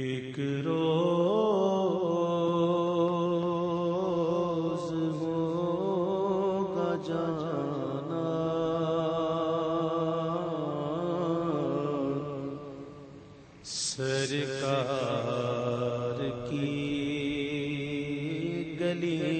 ایک روز ہوگا جانا۔ سرکار کی گلی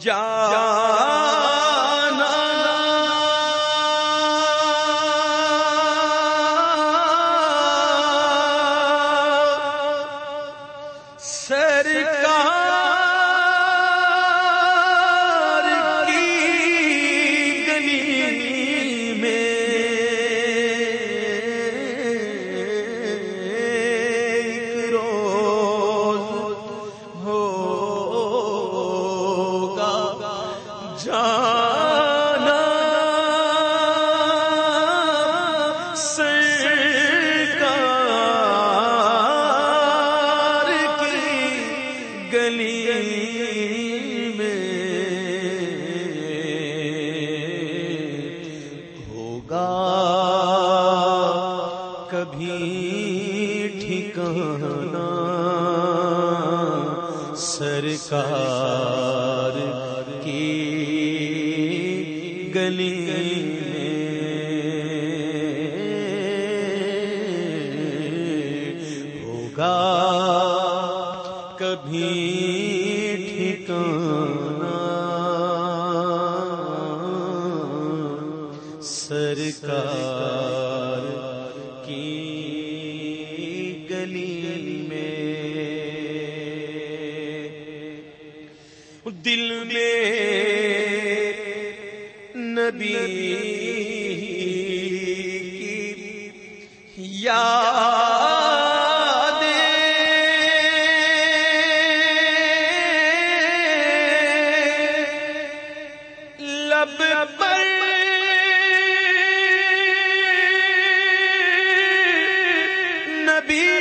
جانا کبھی ٹھکانا سرکار کی گلی میں ہوگا کبھی ٹھکانا سرکار کی گلی میں۔ دل میں نبی کی یاد لب پر نبی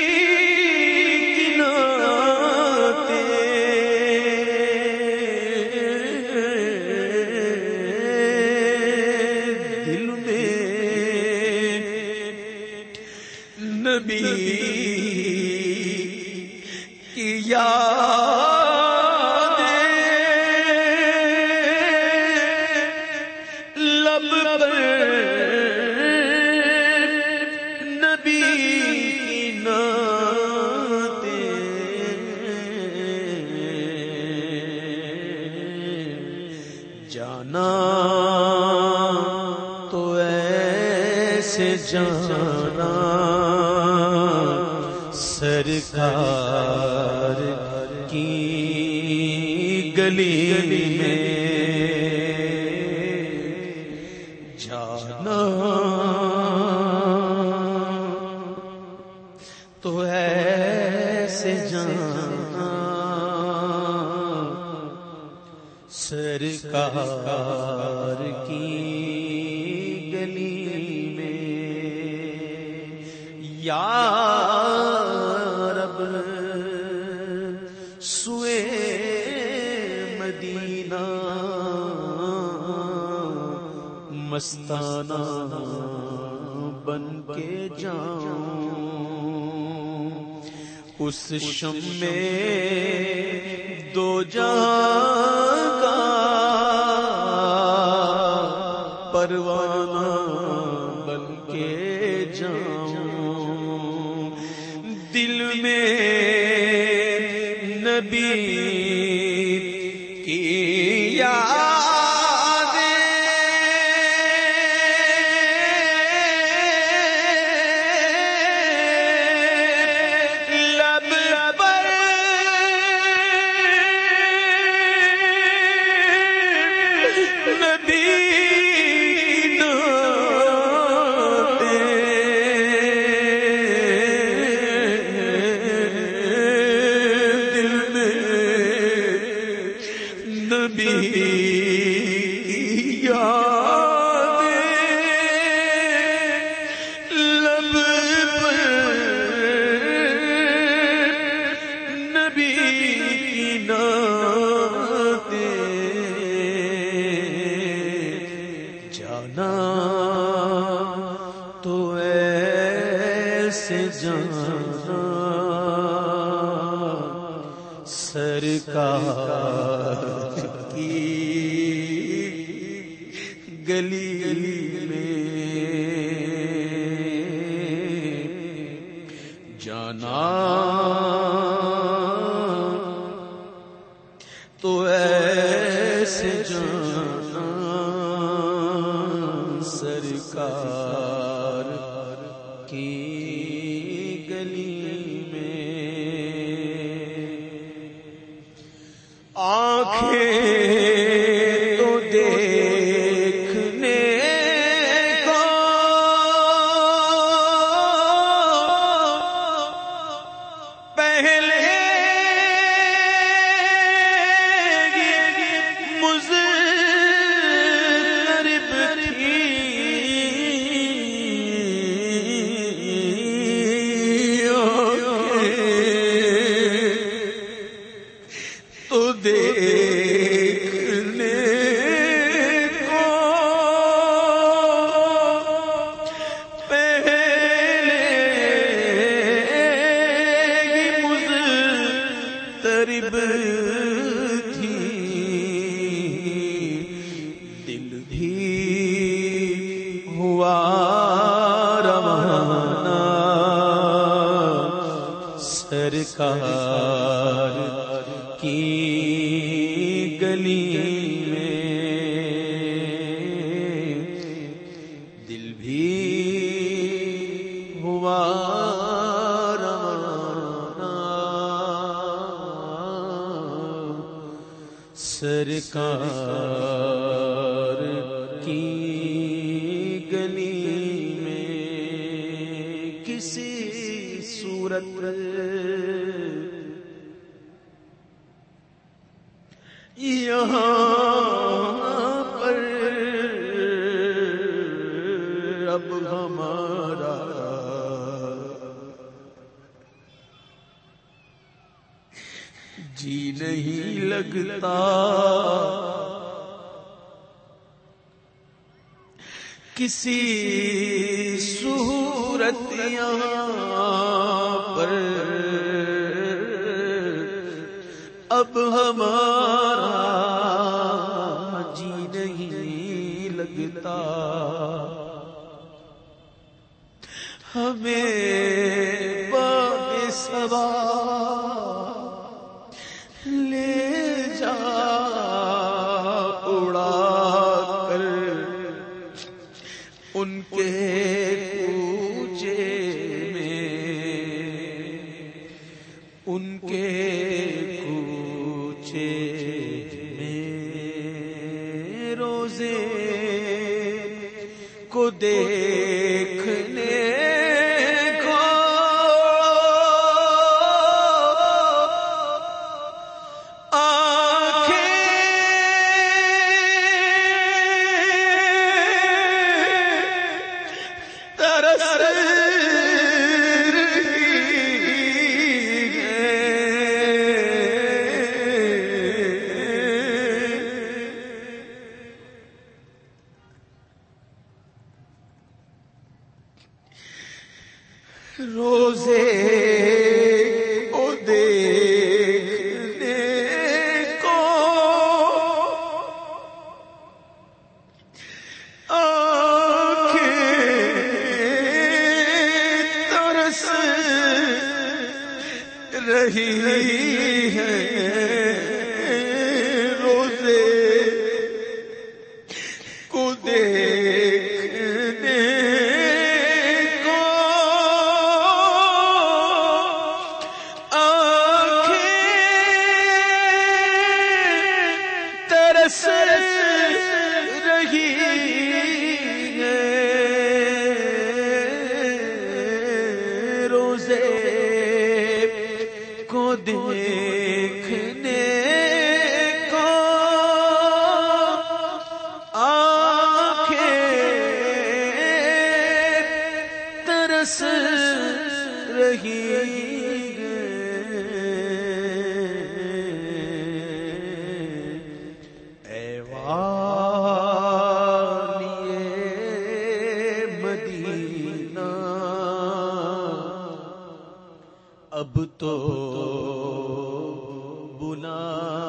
جانا سرکار کی گلی میں سوئے مدینہ، مستانہ بن کے جاؤں۔ اس شم میں دو جان کا پروانہ بن کے جاؤں۔ دل میں نبی کی یادیں سے جانا سرکار سرکار کی گلی میں کسی صورت جی, جی نہیں لگتا۔ کسی صورت پر۔ اب ہمارا جی نہیں لگتا۔ ہمیں سوال دیکھنے روزے مولاي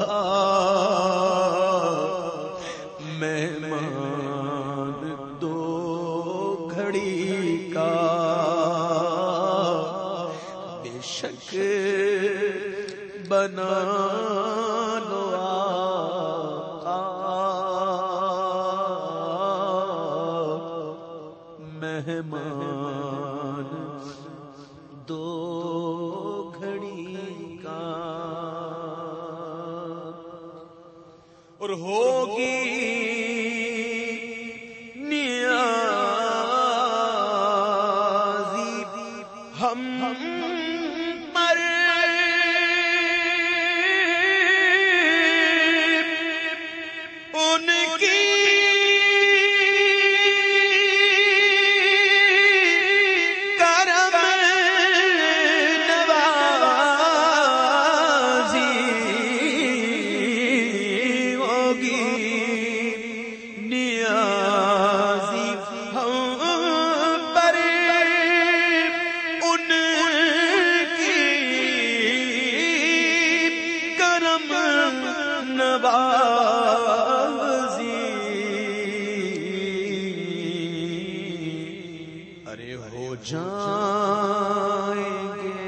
Allah. اور ہوگی جائیں گے۔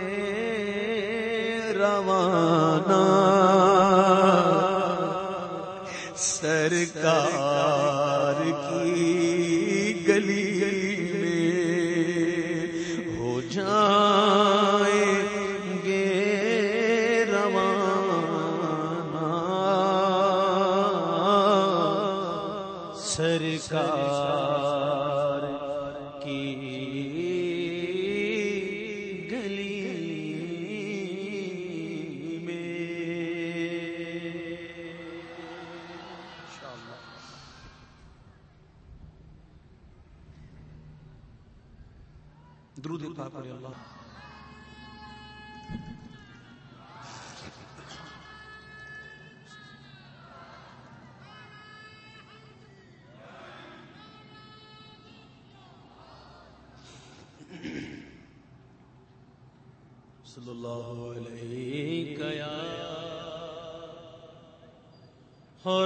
صلی اللہ علیہ گیا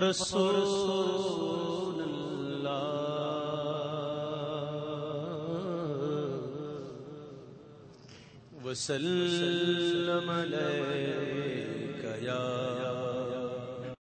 رسول اللہ وسلم علیہ